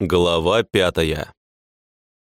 Глава пятая.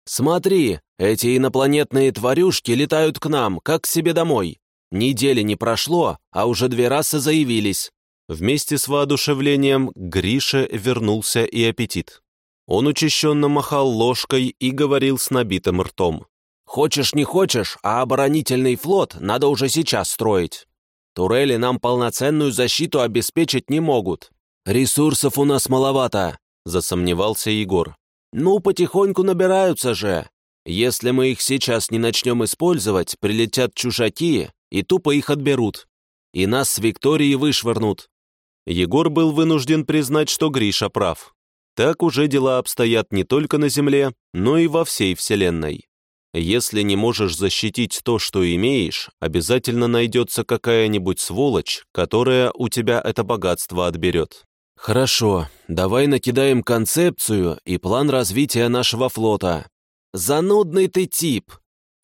«Смотри, эти инопланетные тварюшки летают к нам, как к себе домой. Недели не прошло, а уже две расы заявились». Вместе с воодушевлением Грише вернулся и аппетит. Он учащенно махал ложкой и говорил с набитым ртом. «Хочешь, не хочешь, а оборонительный флот надо уже сейчас строить. Турели нам полноценную защиту обеспечить не могут. Ресурсов у нас маловато», — засомневался Егор. «Ну, потихоньку набираются же. Если мы их сейчас не начнем использовать, прилетят чужаки и тупо их отберут. И нас с Викторией вышвырнут». Егор был вынужден признать, что Гриша прав. Так уже дела обстоят не только на Земле, но и во всей Вселенной. Если не можешь защитить то, что имеешь, обязательно найдется какая-нибудь сволочь, которая у тебя это богатство отберет. «Хорошо, давай накидаем концепцию и план развития нашего флота. Занудный ты тип.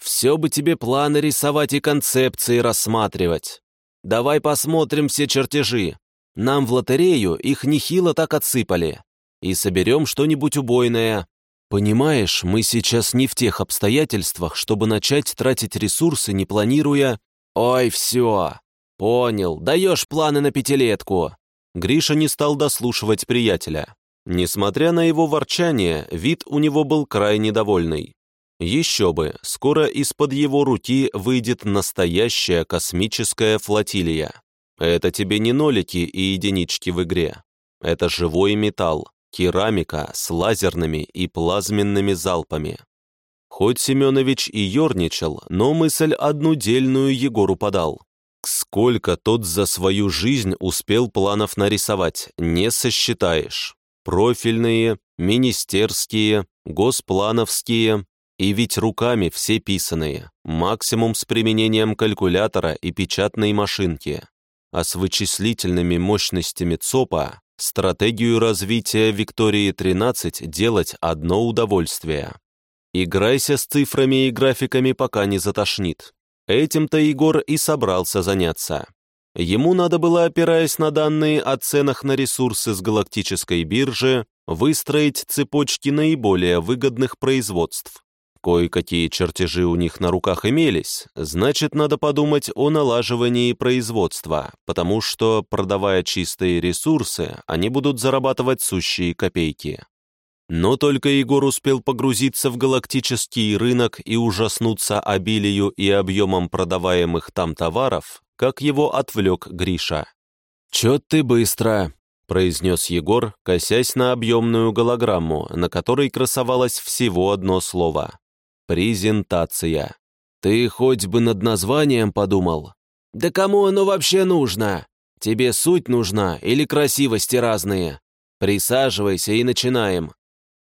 Все бы тебе планы рисовать и концепции рассматривать. Давай посмотрим все чертежи. Нам в лотерею их нехило так отсыпали и соберем что-нибудь убойное. Понимаешь, мы сейчас не в тех обстоятельствах, чтобы начать тратить ресурсы, не планируя... Ой, все. Понял, даешь планы на пятилетку. Гриша не стал дослушивать приятеля. Несмотря на его ворчание, вид у него был крайне довольный. Еще бы, скоро из-под его руки выйдет настоящая космическая флотилия. Это тебе не нолики и единички в игре. Это живой металл, керамика с лазерными и плазменными залпами. Хоть Семенович и ерничал, но мысль одну дельную Егору подал. Сколько тот за свою жизнь успел планов нарисовать, не сосчитаешь. Профильные, министерские, госплановские, и ведь руками все писанные, максимум с применением калькулятора и печатной машинки. А с вычислительными мощностями ЦОПа Стратегию развития Виктории-13 делать одно удовольствие. Играйся с цифрами и графиками, пока не затошнит. Этим-то Егор и собрался заняться. Ему надо было, опираясь на данные о ценах на ресурсы с галактической биржи, выстроить цепочки наиболее выгодных производств. Кое-какие чертежи у них на руках имелись, значит, надо подумать о налаживании производства, потому что, продавая чистые ресурсы, они будут зарабатывать сущие копейки. Но только Егор успел погрузиться в галактический рынок и ужаснуться обилию и объемом продаваемых там товаров, как его отвлек Гриша. «Чё ты быстро!» — произнес Егор, косясь на объемную голограмму, на которой красовалось всего одно слово Презентация. Ты хоть бы над названием подумал? Да кому оно вообще нужно? Тебе суть нужна или красивости разные? Присаживайся и начинаем.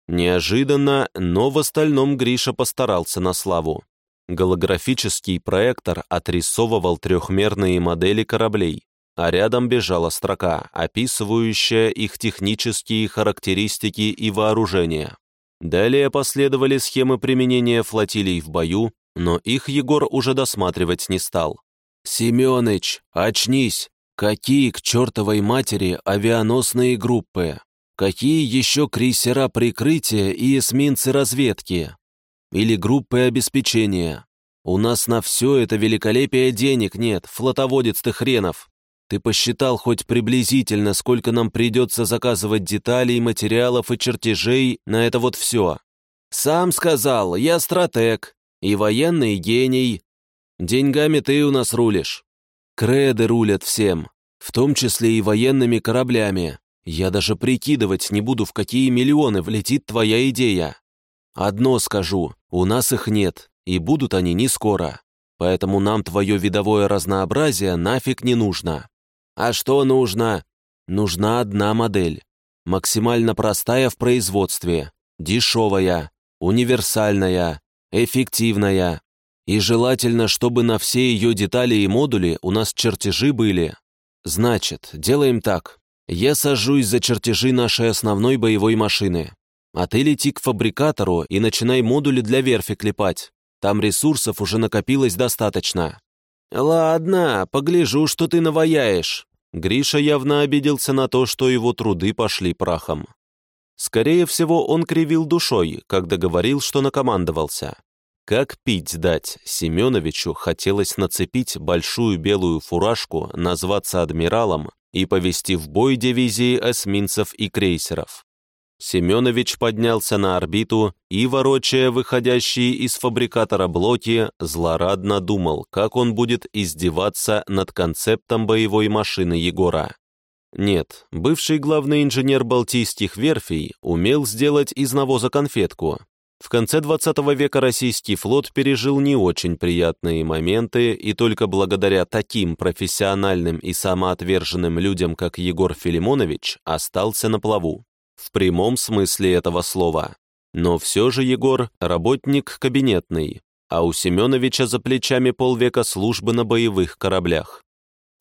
Неожиданно, но в остальном Гриша постарался на славу. Голографический проектор отрисовывал трехмерные модели кораблей, а рядом бежала строка, описывающая их технические характеристики и вооружение. Далее последовали схемы применения флотилий в бою, но их Егор уже досматривать не стал. «Семёныч, очнись! Какие к чертовой матери авианосные группы? Какие еще крейсера прикрытия и эсминцы разведки? Или группы обеспечения? У нас на все это великолепие денег нет, флотоводец ты хренов. Ты посчитал хоть приблизительно, сколько нам придется заказывать деталей, материалов и чертежей на это вот все? Сам сказал, я стратег и военный гений. Деньгами ты у нас рулишь. Креды рулят всем, в том числе и военными кораблями. Я даже прикидывать не буду, в какие миллионы влетит твоя идея. Одно скажу, у нас их нет, и будут они не скоро. Поэтому нам твое видовое разнообразие нафиг не нужно. А что нужно? Нужна одна модель. Максимально простая в производстве, дешевая, универсальная, эффективная. И желательно, чтобы на все ее детали и модули у нас чертежи были. Значит, делаем так. Я сажусь за чертежи нашей основной боевой машины. А ты лети к фабрикатору и начинай модули для верфи клепать. Там ресурсов уже накопилось достаточно. «Ладно, погляжу, что ты наваяешь». Гриша явно обиделся на то, что его труды пошли прахом. Скорее всего, он кривил душой, когда говорил, что накомандовался. Как пить дать, Семеновичу хотелось нацепить большую белую фуражку, назваться адмиралом и повести в бой дивизии эсминцев и крейсеров. Семенович поднялся на орбиту и, ворочая выходящие из фабрикатора блоки, злорадно думал, как он будет издеваться над концептом боевой машины Егора. Нет, бывший главный инженер Балтийских верфей умел сделать из навоза конфетку. В конце 20 века российский флот пережил не очень приятные моменты, и только благодаря таким профессиональным и самоотверженным людям, как Егор Филимонович, остался на плаву в прямом смысле этого слова. Но все же Егор – работник кабинетный, а у Семеновича за плечами полвека службы на боевых кораблях.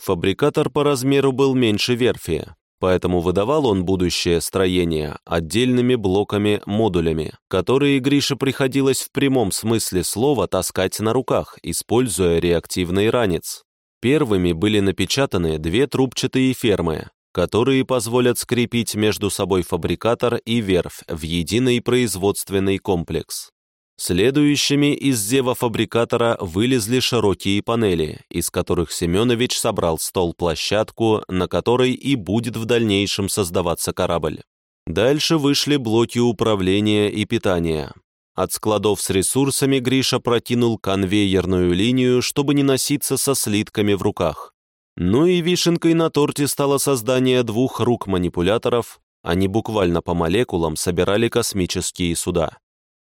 Фабрикатор по размеру был меньше верфи, поэтому выдавал он будущее строение отдельными блоками-модулями, которые Грише приходилось в прямом смысле слова таскать на руках, используя реактивный ранец. Первыми были напечатаны две трубчатые фермы, которые позволят скрепить между собой фабрикатор и верфь в единый производственный комплекс. Следующими из зева фабрикатора вылезли широкие панели, из которых Семенович собрал стол-площадку, на которой и будет в дальнейшем создаваться корабль. Дальше вышли блоки управления и питания. От складов с ресурсами Гриша протянул конвейерную линию, чтобы не носиться со слитками в руках. Ну и вишенкой на торте стало создание двух рук манипуляторов, они буквально по молекулам собирали космические суда.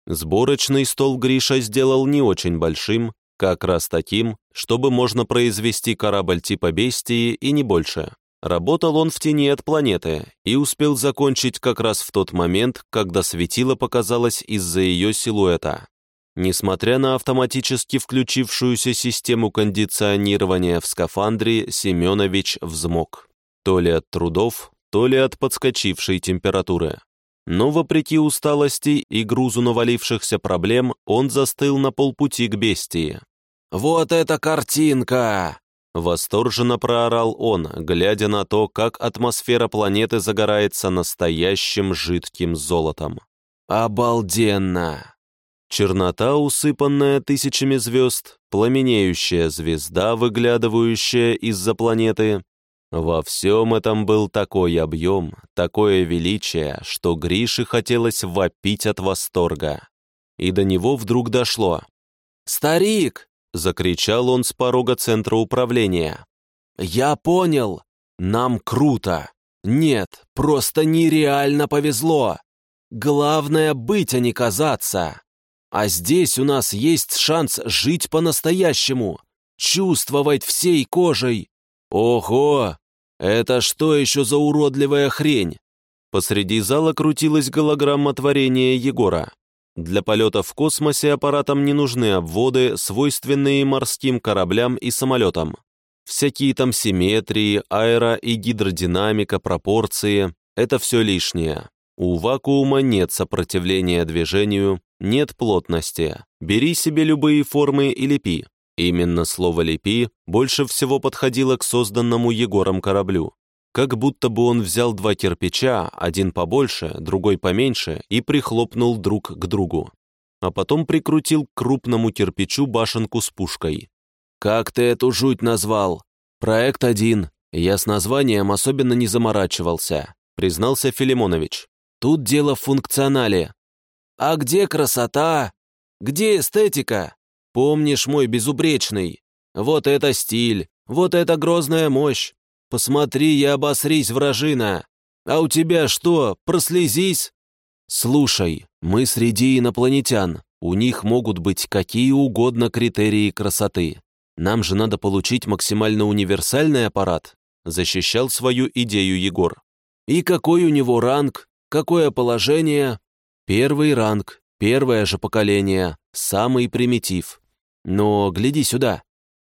Сборочный стол Гриша сделал не очень большим, как раз таким, чтобы можно произвести корабль типа «Бестии» и не больше. Работал он в тени от планеты и успел закончить как раз в тот момент, когда светило показалось из-за ее силуэта. Несмотря на автоматически включившуюся систему кондиционирования в скафандре, Семенович взмок. То ли от трудов, то ли от подскочившей температуры. Но вопреки усталости и грузу навалившихся проблем, он застыл на полпути к бестии. «Вот эта картинка!» Восторженно проорал он, глядя на то, как атмосфера планеты загорается настоящим жидким золотом. «Обалденно!» Чернота, усыпанная тысячами звезд, пламенеющая звезда, выглядывающая из-за планеты. Во всем этом был такой объем, такое величие, что Грише хотелось вопить от восторга. И до него вдруг дошло. «Старик!» — закричал он с порога центра управления. «Я понял! Нам круто! Нет, просто нереально повезло! Главное — быть, а не казаться!» А здесь у нас есть шанс жить по-настоящему, чувствовать всей кожей. Ого! Это что еще за уродливая хрень? Посреди зала крутилась голограмма творения Егора. Для полета в космосе аппаратам не нужны обводы, свойственные морским кораблям и самолетам. Всякие там симметрии, аэро- и гидродинамика, пропорции – это все лишнее. У вакуума нет сопротивления движению, нет плотности. Бери себе любые формы и лепи. Именно слово «лепи» больше всего подходило к созданному Егором кораблю. Как будто бы он взял два кирпича, один побольше, другой поменьше, и прихлопнул друг к другу. А потом прикрутил к крупному кирпичу башенку с пушкой. «Как ты эту жуть назвал?» «Проект один. Я с названием особенно не заморачивался», признался Филимонович. «Тут дело в функционале. А где красота? Где эстетика? Помнишь мой безупречный? Вот это стиль, вот это грозная мощь. Посмотри и обосрись, вражина. А у тебя что, прослезись? Слушай, мы среди инопланетян. У них могут быть какие угодно критерии красоты. Нам же надо получить максимально универсальный аппарат, защищал свою идею Егор. И какой у него ранг, какое положение, Первый ранг, первое же поколение, самый примитив. Но гляди сюда.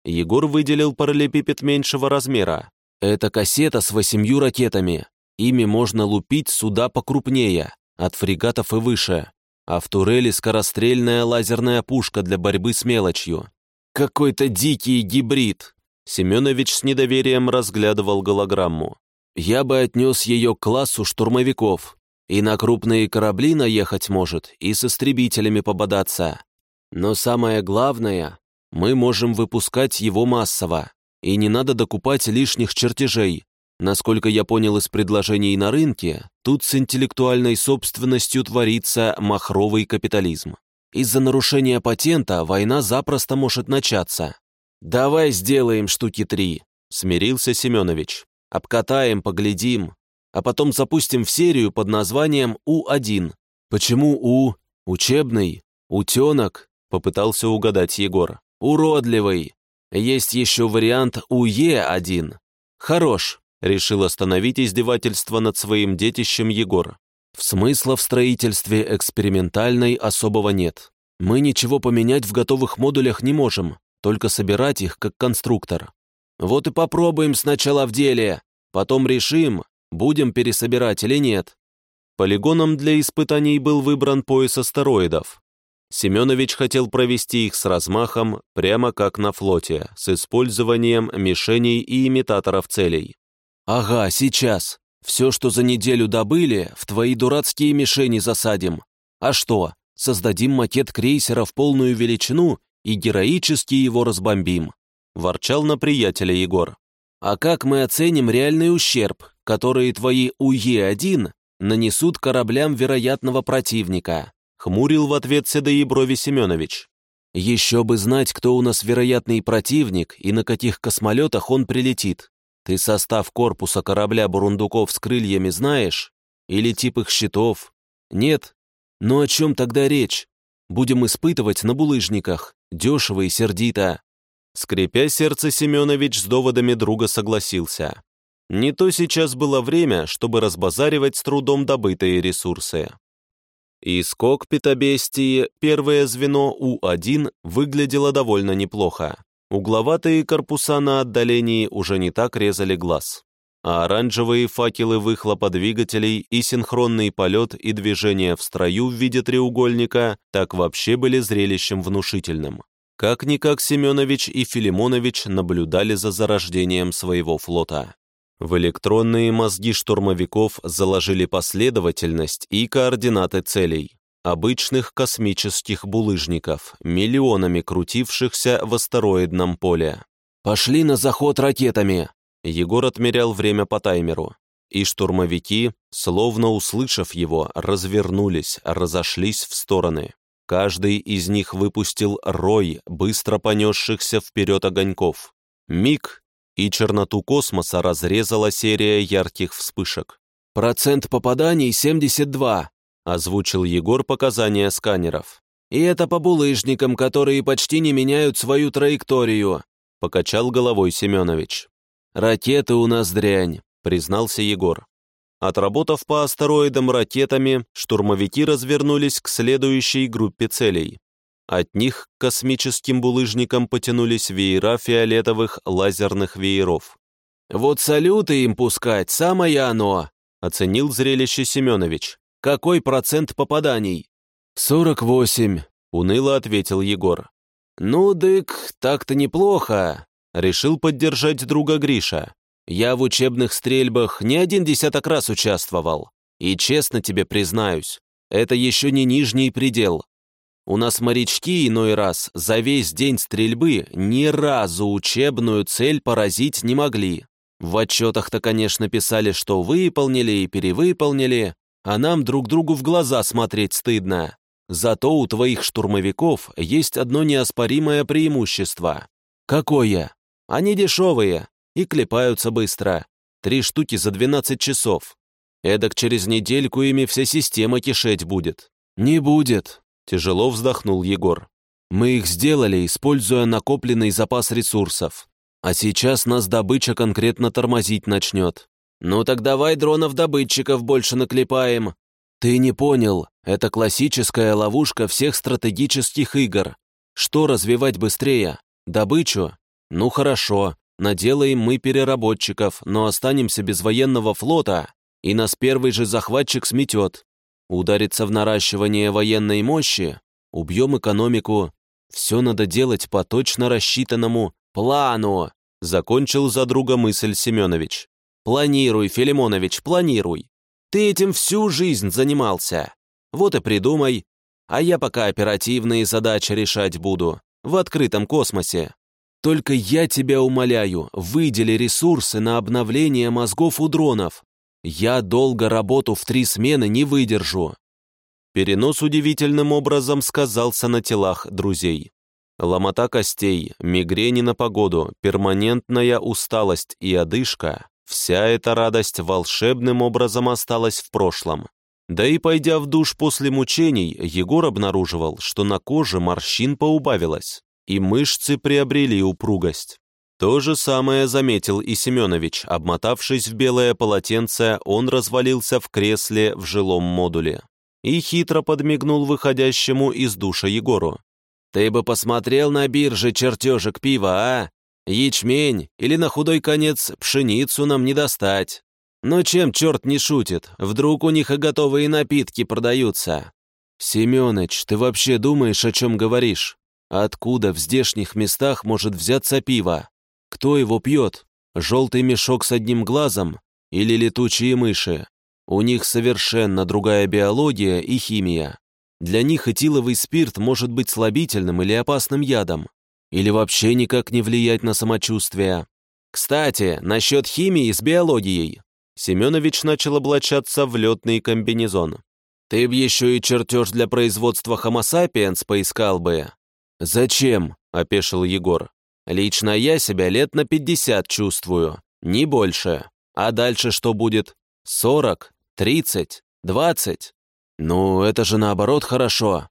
Егор выделил параллелепипед меньшего размера. Это кассета с восемью ракетами. Ими можно лупить суда покрупнее, от фрегатов и выше. А в турели скорострельная лазерная пушка для борьбы с мелочью. Какой-то дикий гибрид. Семенович с недоверием разглядывал голограмму. Я бы отнес ее к классу штурмовиков. И на крупные корабли наехать может, и с истребителями пободаться. Но самое главное, мы можем выпускать его массово, и не надо докупать лишних чертежей. Насколько я понял из предложений на рынке, тут с интеллектуальной собственностью творится махровый капитализм. Из-за нарушения патента война запросто может начаться. «Давай сделаем штуки три», — смирился Семенович. «Обкатаем, поглядим, а потом запустим в серию под названием У-1». «Почему У? Учебный? Утенок?» — попытался угадать Егор. «Уродливый. Есть еще вариант УЕ-1. Хорош. Решил остановить издевательство над своим детищем Егор. В смысла в строительстве экспериментальной особого нет. Мы ничего поменять в готовых модулях не можем, только собирать их как конструктор. Вот и попробуем сначала в деле, потом решим, будем пересобирать или нет. Полигоном для испытаний был выбран пояс астероидов. Семенович хотел провести их с размахом, прямо как на флоте, с использованием мишеней и имитаторов целей. «Ага, сейчас. Все, что за неделю добыли, в твои дурацкие мишени засадим. А что, создадим макет крейсера в полную величину и героически его разбомбим», — ворчал на приятеля Егор. «А как мы оценим реальный ущерб, который твои УЕ-1 нанесут кораблям вероятного противника?» — хмурил в ответ седые брови Семенович. «Еще бы знать, кто у нас вероятный противник и на каких космолетах он прилетит. Ты состав корпуса корабля «Бурундуков» с крыльями знаешь? Или тип их щитов? Нет? Ну о чем тогда речь? Будем испытывать на булыжниках, дешево и сердито». Скрипя сердце, Семенович с доводами друга согласился. Не то сейчас было время, чтобы разбазаривать с трудом добытые ресурсы. Из кокпита бестии первое звено У-1 выглядело довольно неплохо. Угловатые корпуса на отдалении уже не так резали глаз, а оранжевые факелы выхлопа двигателей и синхронный полет и движение в строю в виде треугольника так вообще были зрелищем внушительным. Как-никак Семенович и Филимонович наблюдали за зарождением своего флота. В электронные мозги штурмовиков заложили последовательность и координаты целей обычных космических булыжников, миллионами крутившихся в астероидном поле. «Пошли на заход ракетами!» Егор отмерял время по таймеру. И штурмовики, словно услышав его, развернулись, разошлись в стороны. Каждый из них выпустил рой быстро понесшихся вперед огоньков. Миг, и черноту космоса разрезала серия ярких вспышек. «Процент попаданий 72», озвучил Егор показания сканеров. «И это по булыжникам, которые почти не меняют свою траекторию», покачал головой Семенович. «Ракеты у нас дрянь», признался Егор. Отработав по астероидам ракетами, штурмовики развернулись к следующей группе целей. От них к космическим булыжникам потянулись веера фиолетовых лазерных вееров. «Вот салюты им пускать, самое оно!» оценил зрелище Семенович. Какой процент попаданий?» «Сорок восемь», — уныло ответил Егор. «Ну, дык, так-то неплохо», — решил поддержать друга Гриша. «Я в учебных стрельбах не один десяток раз участвовал. И честно тебе признаюсь, это еще не нижний предел. У нас морячки иной раз за весь день стрельбы ни разу учебную цель поразить не могли. В отчетах-то, конечно, писали, что выполнили и перевыполнили, а нам друг другу в глаза смотреть стыдно. Зато у твоих штурмовиков есть одно неоспоримое преимущество. Какое? Они дешевые и клепаются быстро. Три штуки за 12 часов. Эдак через недельку ими вся система кишеть будет. Не будет, тяжело вздохнул Егор. Мы их сделали, используя накопленный запас ресурсов. А сейчас нас добыча конкретно тормозить начнет. «Ну так давай дронов-добытчиков больше наклепаем». «Ты не понял, это классическая ловушка всех стратегических игр. Что развивать быстрее? Добычу? Ну хорошо, наделаем мы переработчиков, но останемся без военного флота, и нас первый же захватчик сметет. Удариться в наращивание военной мощи, убьем экономику. Все надо делать по точно рассчитанному плану», закончил за друга мысль Семенович. Планируй, Филимонович, планируй. Ты этим всю жизнь занимался. Вот и придумай. А я пока оперативные задачи решать буду. В открытом космосе. Только я тебя умоляю, выдели ресурсы на обновление мозгов у дронов. Я долго работу в три смены не выдержу. Перенос удивительным образом сказался на телах друзей. Ломота костей, мигрени на погоду, перманентная усталость и одышка — вся эта радость волшебным образом осталась в прошлом. Да и пойдя в душ после мучений, Егор обнаруживал, что на коже морщин поубавилось и мышцы приобрели упругость. То же самое заметил и Семенович. Обмотавшись в белое полотенце, он развалился в кресле в жилом модуле и хитро подмигнул выходящему из душа Егору. «Ты бы посмотрел на бирже чертежек пива, а? Ячмень или на худой конец пшеницу нам не достать. Но чем черт не шутит, вдруг у них и готовые напитки продаются?» «Семёныч, ты вообще думаешь, о чем говоришь?» Откуда в здешних местах может взяться пиво? Кто его пьет? Желтый мешок с одним глазом или летучие мыши? У них совершенно другая биология и химия. Для них этиловый спирт может быть слабительным или опасным ядом, или вообще никак не влиять на самочувствие. Кстати, насчет химии с биологией. Семенович начал облачаться в летный комбинезон. Ты б еще и чертеж для производства Homo sapiens поискал бы. «Зачем?» — опешил Егор. «Лично я себя лет на пятьдесят чувствую, не больше. А дальше что будет? Сорок? Тридцать? Двадцать? Ну, это же наоборот хорошо».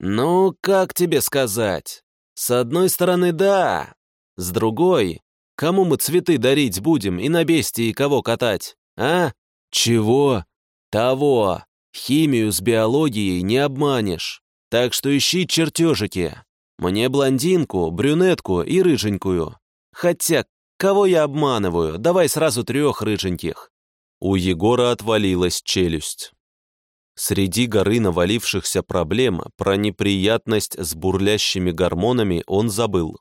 «Ну, как тебе сказать? С одной стороны, да. С другой, кому мы цветы дарить будем и на бестии кого катать, а? Чего? Того. Химию с биологией не обманешь. Так что ищи чертежики. Мне блондинку, брюнетку и рыженькую. Хотя, кого я обманываю? Давай сразу трех рыженьких». У Егора отвалилась челюсть. Среди горы навалившихся проблем про неприятность с бурлящими гормонами он забыл.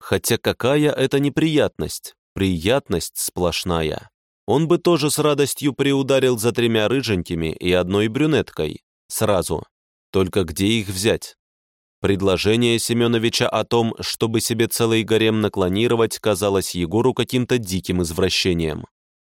Хотя какая это неприятность? Приятность сплошная. Он бы тоже с радостью приударил за тремя рыженькими и одной брюнеткой. Сразу. Только где их взять? Предложение Семеновича о том, чтобы себе целый гарем наклонировать, казалось Егору каким-то диким извращением.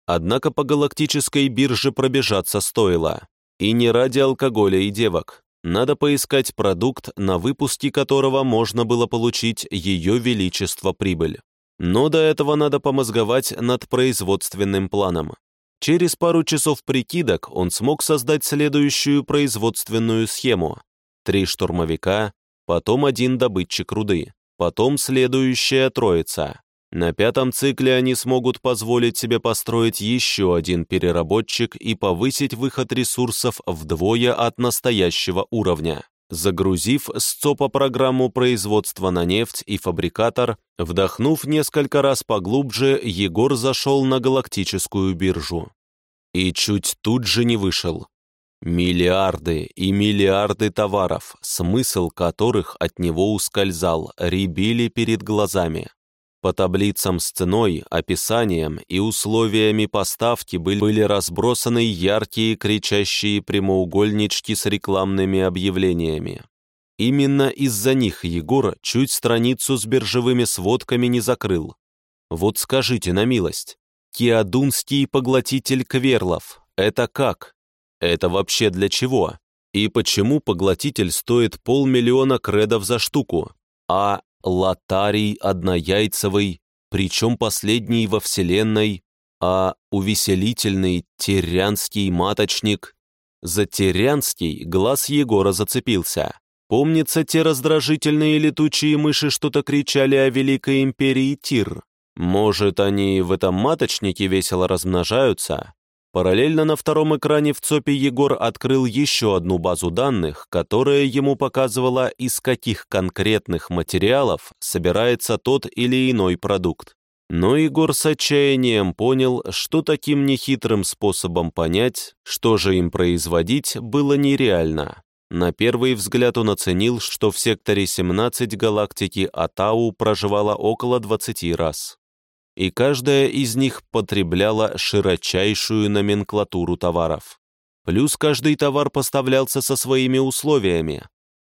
Однако по галактической бирже пробежаться стоило. И не ради алкоголя и девок. Надо поискать продукт, на выпуске которого можно было получить ее величество прибыль. Но до этого надо помозговать над производственным планом. Через пару часов прикидок он смог создать следующую производственную схему. Три штурмовика, потом один добытчик руды, потом следующая троица. На пятом цикле они смогут позволить себе построить еще один переработчик и повысить выход ресурсов вдвое от настоящего уровня. Загрузив СЦОПа программу производства на нефть и фабрикатор, вдохнув несколько раз поглубже, Егор зашел на галактическую биржу. И чуть тут же не вышел. Миллиарды и миллиарды товаров, смысл которых от него ускользал, рябили перед глазами. По таблицам с ценой, описанием и условиями поставки были разбросаны яркие кричащие прямоугольнички с рекламными объявлениями. Именно из-за них Егор чуть страницу с биржевыми сводками не закрыл. Вот скажите на милость, Киадунский поглотитель Кверлов — это как? Это вообще для чего? И почему поглотитель стоит полмиллиона кредов за штуку, а лотарий однояйцевый, причем последний во Вселенной, а увеселительный терянский маточник? За терянский глаз Егора зацепился. Помнится, те раздражительные летучие мыши что-то кричали о Великой Империи Тир. Может, они в этом маточнике весело размножаются? Параллельно на втором экране в ЦОПе Егор открыл еще одну базу данных, которая ему показывала, из каких конкретных материалов собирается тот или иной продукт. Но Егор с отчаянием понял, что таким нехитрым способом понять, что же им производить, было нереально. На первый взгляд он оценил, что в секторе 17 галактики Атау проживало около 20 раз и каждая из них потребляла широчайшую номенклатуру товаров. Плюс каждый товар поставлялся со своими условиями.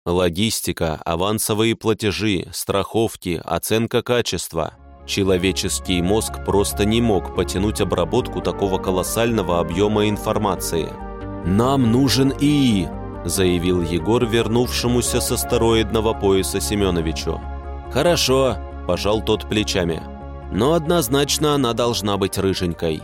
Логистика, авансовые платежи, страховки, оценка качества. Человеческий мозг просто не мог потянуть обработку такого колоссального объема информации. «Нам нужен ИИ», — заявил Егор, вернувшемуся с астероидного пояса Семеновичу. «Хорошо», — пожал тот плечами. «Но однозначно она должна быть рыженькой».